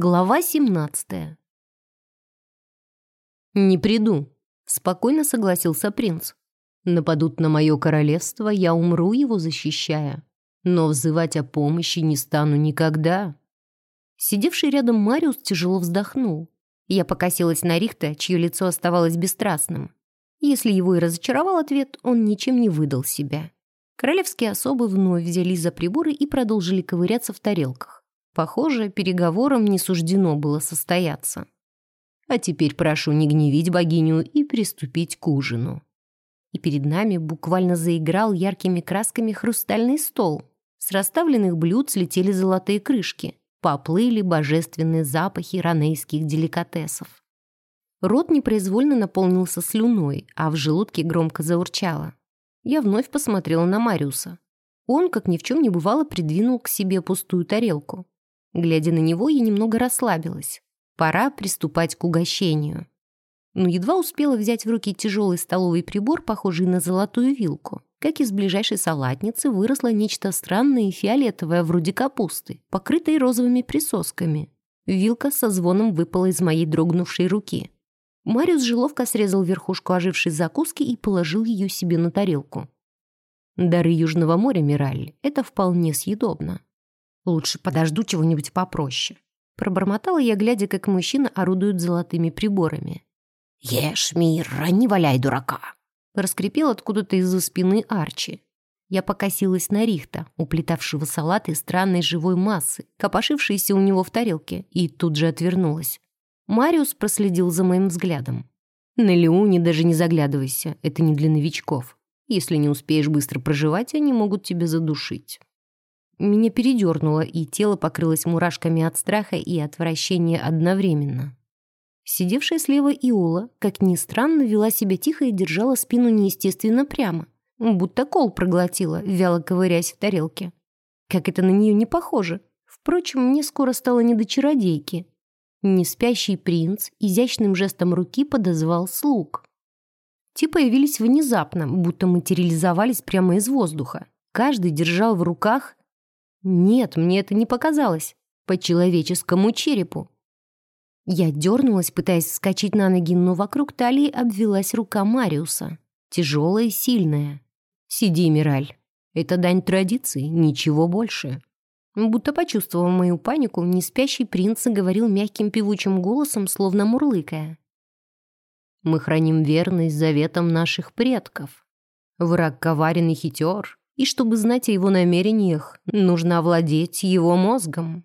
Глава 17 «Не приду», — спокойно согласился принц. «Нападут на мое королевство, я умру его защищая. Но взывать о помощи не стану никогда». Сидевший рядом Мариус тяжело вздохнул. Я покосилась на Рихта, чье лицо оставалось бесстрастным. Если его и разочаровал ответ, он ничем не выдал себя. Королевские особы вновь взялись за приборы и продолжили ковыряться в тарелках. Похоже, переговорам не суждено было состояться. А теперь прошу не гневить богиню и приступить к ужину. И перед нами буквально заиграл яркими красками хрустальный стол. С расставленных блюд слетели золотые крышки. Поплыли божественные запахи ранейских деликатесов. Рот непроизвольно наполнился слюной, а в желудке громко заурчало. Я вновь посмотрела на Мариуса. Он, как ни в чем не бывало, придвинул к себе пустую тарелку. Глядя на него, я немного расслабилась. Пора приступать к угощению. Но едва успела взять в руки тяжелый столовый прибор, похожий на золотую вилку, как из ближайшей салатницы выросло нечто странное и фиолетовое, вроде капусты, покрытой розовыми присосками. Вилка со звоном выпала из моей дрогнувшей руки. Мариус жиловка срезал верхушку ожившей закуски и положил ее себе на тарелку. Дары Южного моря, Мираль, это вполне съедобно. Лучше подожду чего-нибудь попроще. Пробормотала я, глядя, как мужчина орудует золотыми приборами. «Ешь, Мира, не валяй дурака!» Раскрепел откуда-то из-за спины Арчи. Я покосилась на Рихта, уплетавшего салат из странной живой массы, копошившейся у него в тарелке, и тут же отвернулась. Мариус проследил за моим взглядом. «На Леоне даже не заглядывайся, это не для новичков. Если не успеешь быстро проживать, они могут тебя задушить». Меня передернуло, и тело покрылось мурашками от страха и отвращения одновременно. Сидевшая слева Иола, как ни странно, вела себя тихо и держала спину неестественно прямо, будто кол проглотила, вяло ковыряясь в тарелке. Как это на нее не похоже. Впрочем, мне скоро стало не до чародейки. Неспящий принц изящным жестом руки подозвал слуг. Те появились внезапно, будто материализовались прямо из воздуха. Каждый держал в руках... Нет, мне это не показалось. По человеческому черепу. Я дернулась, пытаясь вскочить на ноги, но вокруг талии обвелась рука Мариуса. Тяжелая и сильная. «Сиди, Мираль. Это дань традиции, ничего больше». Будто почувствовав мою панику, неспящий принц говорил мягким певучим голосом, словно мурлыкая. «Мы храним верность заветам наших предков. Враг коварен и хитер, и чтобы знать о его намерениях, нужно овладеть его мозгом».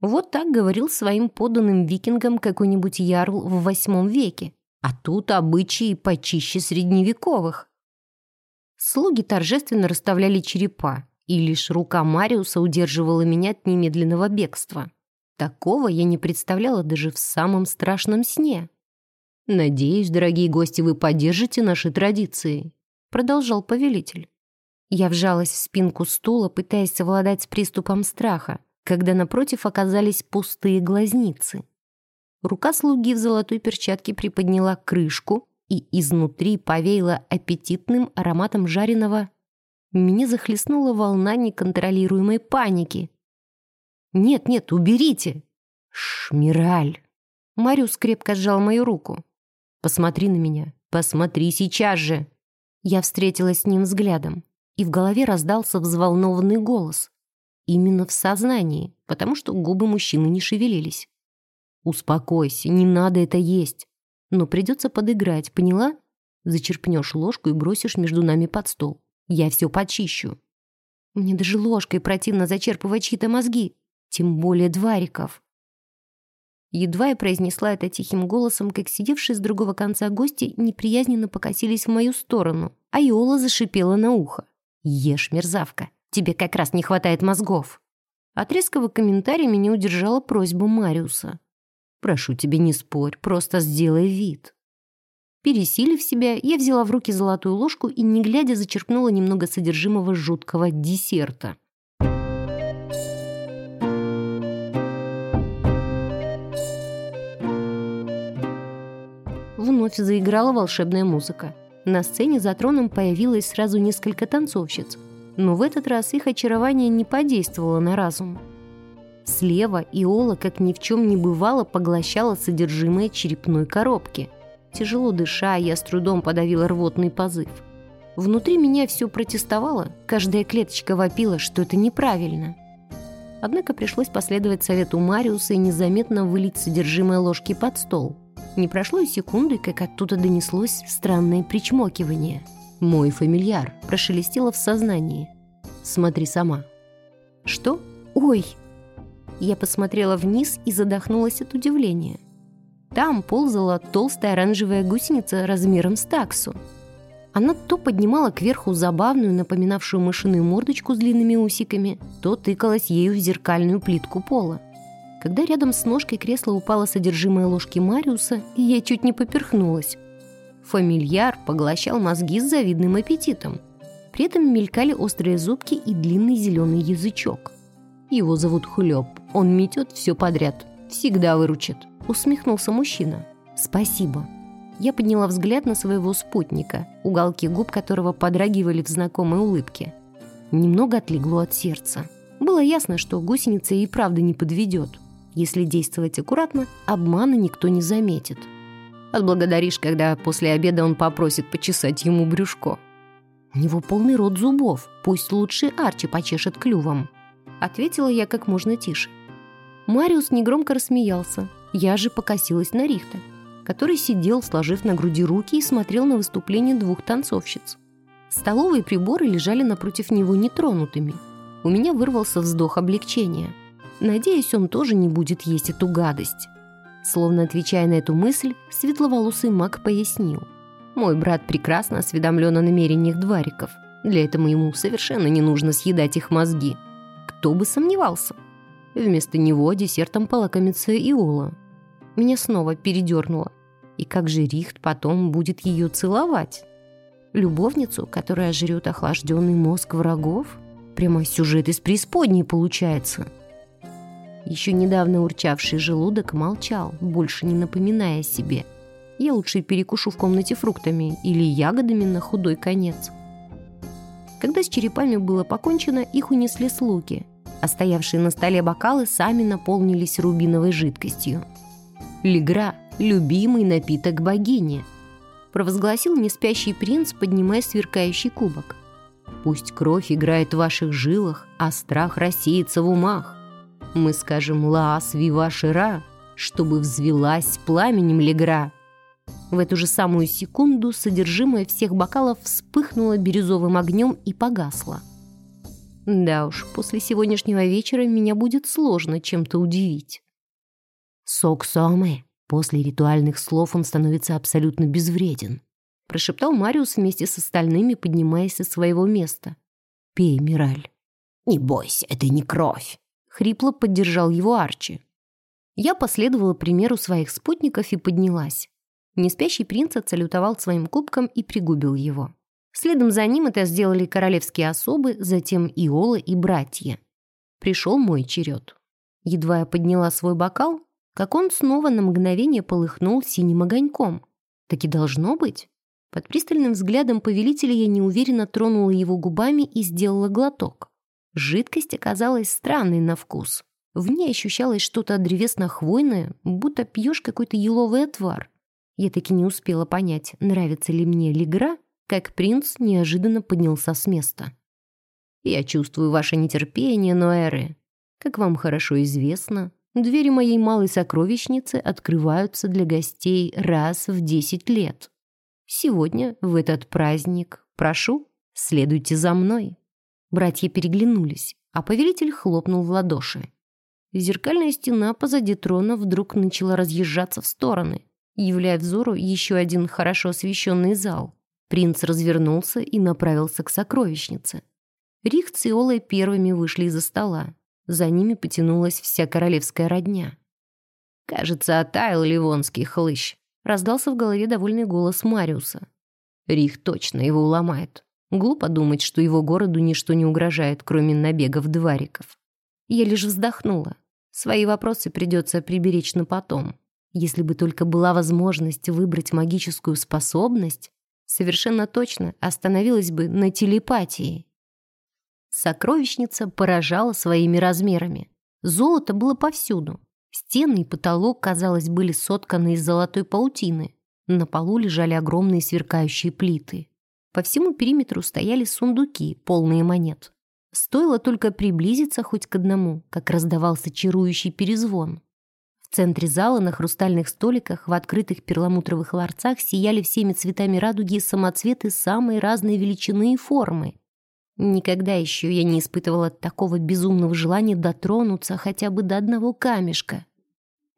Вот так говорил своим подданным викингам какой-нибудь ярл в восьмом веке, а тут обычаи почище средневековых. Слуги торжественно расставляли черепа, и лишь рука Мариуса удерживала меня от немедленного бегства. Такого я не представляла даже в самом страшном сне. «Надеюсь, дорогие гости, вы поддержите наши традиции», — продолжал повелитель. Я вжалась в спинку стула, пытаясь совладать с приступом страха, когда напротив оказались пустые глазницы. Рука слуги в золотой перчатке приподняла крышку и изнутри повеяла аппетитным ароматом жареного меня захлестнула волна неконтролируемой паники. «Нет, нет, уберите!» «Шмираль!» Мариус крепко сжал мою руку. «Посмотри на меня, посмотри сейчас же!» Я встретилась с ним взглядом, и в голове раздался взволнованный голос. Именно в сознании, потому что губы мужчины не шевелились. «Успокойся, не надо это есть. Но придется подыграть, поняла? Зачерпнешь ложку и бросишь между нами под стол. Я все почищу. Мне даже ложкой противно зачерпывать чьи-то мозги, тем более двариков. Едва я произнесла это тихим голосом, как сидевшие с другого конца гости неприязненно покосились в мою сторону, а Иола зашипела на ухо. «Ешь, мерзавка, тебе как раз не хватает мозгов». От резкого комментария меня удержала просьба Мариуса. «Прошу тебя, не спорь, просто сделай вид». Пересилив себя, я взяла в руки золотую ложку и, не глядя, зачерпнула немного содержимого жуткого десерта. Вновь заиграла волшебная музыка. На сцене за троном появилось сразу несколько танцовщиц, но в этот раз их очарование не подействовало на разум. Слева Иола, как ни в чем не бывало, поглощала содержимое черепной коробки. Тяжело дыша, я с трудом подавила рвотный позыв. Внутри меня все протестовало, каждая клеточка вопила, что это неправильно. Однако пришлось последовать совету Мариуса и незаметно вылить содержимое ложки под стол. Не прошло и секунды, как оттуда донеслось странное причмокивание. «Мой фамильяр» прошелестело в сознании. «Смотри сама». «Что? Ой!» Я посмотрела вниз и задохнулась от удивления. Там ползала толстая оранжевая гусеница размером с таксу. Она то поднимала кверху забавную, напоминавшую мышиную мордочку с длинными усиками, то тыкалась ею в зеркальную плитку пола. Когда рядом с ножкой кресла упало содержимое ложки Мариуса, я чуть не поперхнулась. Фамильяр поглощал мозги с завидным аппетитом. При этом мелькали острые зубки и длинный зеленый язычок. Его зовут Хлеб. Он метет все подряд. Всегда выручит. Усмехнулся мужчина. Спасибо. Я подняла взгляд на своего спутника, уголки губ которого подрагивали в знакомой улыбке. Немного отлегло от сердца. Было ясно, что гусеница и правда не подведет. Если действовать аккуратно, обмана никто не заметит. Отблагодаришь, когда после обеда он попросит почесать ему брюшко. У него полный рот зубов, пусть лучше Арчи почешет клювом. Ответила я как можно тише. Мариус негромко рассмеялся. Я же покосилась на Рихта который сидел, сложив на груди руки и смотрел на выступление двух танцовщиц. Столовые приборы лежали напротив него нетронутыми. У меня вырвался вздох облегчения. Надеюсь, он тоже не будет есть эту гадость. Словно отвечая на эту мысль, светловолосый маг пояснил. «Мой брат прекрасно осведомлен о намерениях двариков. Для этого ему совершенно не нужно съедать их мозги. Кто бы сомневался?» Вместо него десертом полакомится Иола. Меня снова передернуло. И как же Рихт потом будет ее целовать? Любовницу, которая жрет охлажденный мозг врагов? Прямо сюжет из преисподней получается. Еще недавно урчавший желудок молчал, больше не напоминая о себе. Я лучше перекушу в комнате фруктами или ягодами на худой конец. Когда с черепами было покончено, их унесли слуги, а стоявшие на столе бокалы сами наполнились рубиновой жидкостью. Лигра любимый напиток богини», — провозгласил неспящий принц, поднимая сверкающий кубок. «Пусть кровь играет в ваших жилах, а страх рассеется в умах. Мы скажем «Лаас вива шира», чтобы взвелась пламенем легра». В эту же самую секунду содержимое всех бокалов вспыхнуло бирюзовым огнем и погасло. Да уж, после сегодняшнего вечера меня будет сложно чем-то удивить. «Сок Сомы», После ритуальных слов он становится абсолютно безвреден. Прошептал Мариус вместе с остальными, поднимаясь со своего места. «Пей, Мираль». «Не бойся, это не кровь», — хрипло поддержал его Арчи. Я последовала примеру своих спутников и поднялась. Неспящий принц отсалютовал своим кубком и пригубил его. Следом за ним это сделали королевские особы, затем Иола и братья. Пришел мой черед. Едва я подняла свой бокал, как он снова на мгновение полыхнул синим огоньком. Так и должно быть. Под пристальным взглядом повелителя я неуверенно тронула его губами и сделала глоток. Жидкость оказалась странной на вкус. В ней ощущалось что-то древесно-хвойное, будто пьешь какой-то еловый отвар. Я таки не успела понять, нравится ли мне лигра, как принц неожиданно поднялся с места. «Я чувствую ваше нетерпение, Ноэры. Как вам хорошо известно, Двери моей малой сокровищницы открываются для гостей раз в десять лет. Сегодня, в этот праздник, прошу, следуйте за мной». Братья переглянулись, а повелитель хлопнул в ладоши. Зеркальная стена позади трона вдруг начала разъезжаться в стороны, являя взору еще один хорошо освещенный зал. Принц развернулся и направился к сокровищнице. Рих с Иолой первыми вышли из-за стола. За ними потянулась вся королевская родня. «Кажется, оттаял ливонский хлыщ», — раздался в голове довольный голос Мариуса. «Рих точно его уломает. Глупо думать, что его городу ничто не угрожает, кроме набегов двариков». Я лишь вздохнула. Свои вопросы придется приберечь на потом. Если бы только была возможность выбрать магическую способность, совершенно точно остановилась бы на телепатии. Сокровищница поражала своими размерами. Золото было повсюду. Стены и потолок, казалось, были сотканы из золотой паутины. На полу лежали огромные сверкающие плиты. По всему периметру стояли сундуки, полные монет. Стоило только приблизиться хоть к одному, как раздавался чарующий перезвон. В центре зала на хрустальных столиках в открытых перламутровых ларцах сияли всеми цветами радуги самоцветы самой разной величины и формы. Никогда еще я не испытывала такого безумного желания дотронуться хотя бы до одного камешка.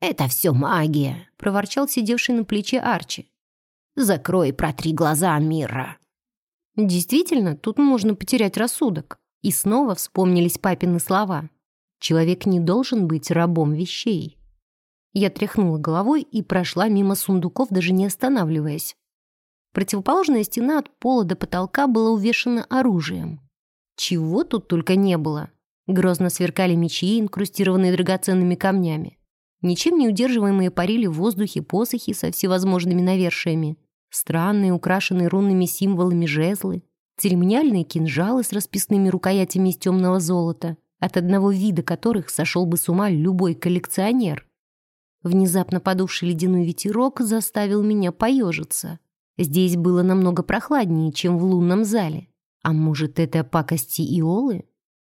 «Это все магия», — проворчал сидевший на плече Арчи. «Закрой и протри глаза, Мира». Действительно, тут можно потерять рассудок. И снова вспомнились папины слова. Человек не должен быть рабом вещей. Я тряхнула головой и прошла мимо сундуков, даже не останавливаясь. Противоположная стена от пола до потолка была увешана оружием. Чего тут только не было. Грозно сверкали мечи, инкрустированные драгоценными камнями. Ничем не удерживаемые парили в воздухе посохи со всевозможными навершиями. Странные, украшенные рунными символами жезлы. Церемониальные кинжалы с расписными рукоятями из темного золота, от одного вида которых сошел бы с ума любой коллекционер. Внезапно подувший ледяной ветерок заставил меня поежиться. Здесь было намного прохладнее, чем в лунном зале. А может, это пакости Иолы?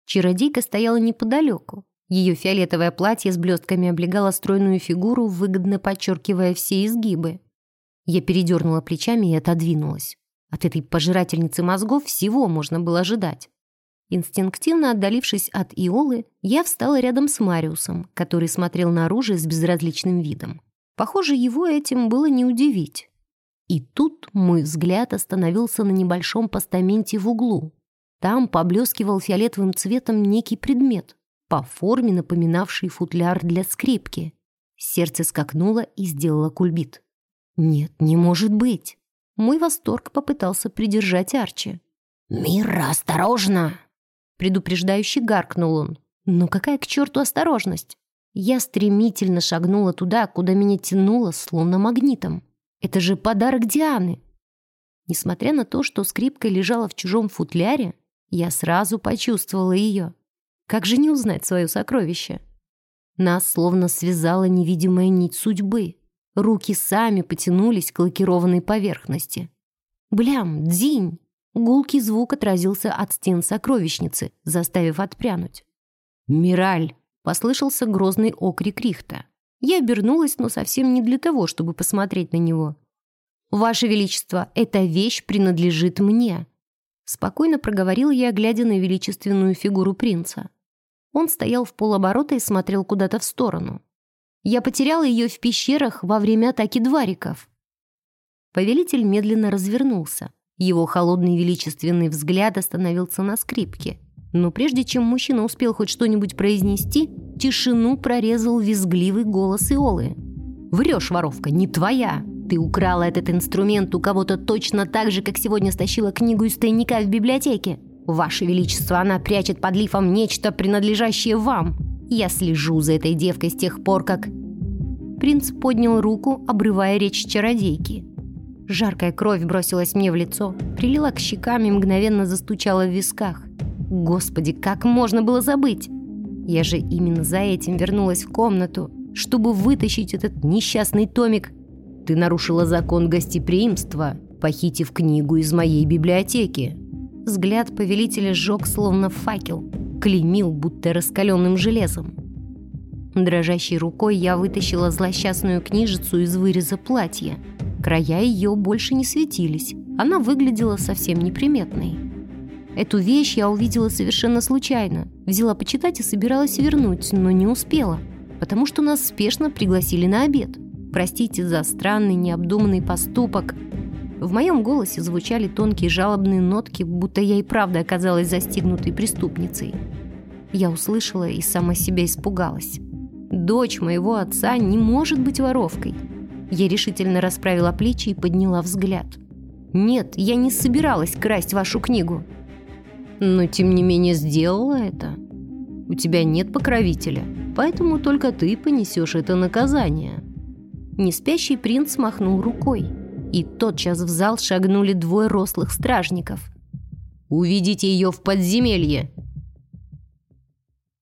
Чародейка стояла неподалеку. Ее фиолетовое платье с блестками облегало стройную фигуру, выгодно подчеркивая все изгибы. Я передернула плечами и отодвинулась. От этой пожирательницы мозгов всего можно было ожидать. Инстинктивно отдалившись от Иолы, я встала рядом с Мариусом, который смотрел на оружие с безразличным видом. Похоже, его этим было не удивить. И тут мой взгляд остановился на небольшом постаменте в углу. Там поблескивал фиолетовым цветом некий предмет, по форме напоминавший футляр для скрипки. Сердце скакнуло и сделало кульбит. «Нет, не может быть!» Мой восторг попытался придержать Арчи. «Мира, осторожно!» Предупреждающе гаркнул он. «Но какая к черту осторожность?» Я стремительно шагнула туда, куда меня тянуло, словно магнитом. Это же подарок Дианы. Несмотря на то, что скрипка лежала в чужом футляре, я сразу почувствовала ее. Как же не узнать свое сокровище? Нас словно связала невидимая нить судьбы. Руки сами потянулись к лакированной поверхности. Блям, дзинь! Гулкий звук отразился от стен сокровищницы, заставив отпрянуть. «Мираль!» — послышался грозный окрик Рихта. Я обернулась, но совсем не для того, чтобы посмотреть на него. «Ваше Величество, эта вещь принадлежит мне», спокойно проговорил я, глядя на величественную фигуру принца. Он стоял в полоборота и смотрел куда-то в сторону. Я потеряла ее в пещерах во время атаки двариков. Повелитель медленно развернулся. Его холодный величественный взгляд остановился на скрипке. Но прежде чем мужчина успел хоть что-нибудь произнести, тишину прорезал визгливый голос Иолы. «Врешь, воровка, не твоя! Ты украла этот инструмент у кого-то точно так же, как сегодня стащила книгу из тайника в библиотеке. Ваше Величество, она прячет под лифом нечто, принадлежащее вам. Я слежу за этой девкой с тех пор, как...» Принц поднял руку, обрывая речь чародейки. Жаркая кровь бросилась мне в лицо, прилила к щекам и мгновенно застучала в висках. Господи, как можно было забыть? Я же именно за этим вернулась в комнату, чтобы вытащить этот несчастный томик. Ты нарушила закон гостеприимства, похитив книгу из моей библиотеки. Взгляд повелителя сжег словно факел, клеймил, будто раскаленным железом. Дрожащей рукой я вытащила злосчастную книжицу из выреза платья. Края ее больше не светились, она выглядела совсем неприметной. Эту вещь я увидела совершенно случайно. Взяла почитать и собиралась вернуть, но не успела, потому что нас спешно пригласили на обед. Простите за странный, необдуманный поступок. В моем голосе звучали тонкие жалобные нотки, будто я и правда оказалась застигнутой преступницей. Я услышала и сама себя испугалась. Дочь моего отца не может быть воровкой. Я решительно расправила плечи и подняла взгляд. «Нет, я не собиралась красть вашу книгу но тем не менее сделала это. У тебя нет покровителя, поэтому только ты понесешь это наказание». Неспящий принц махнул рукой, и тотчас в зал шагнули двое рослых стражников. «Уведите ее в подземелье!»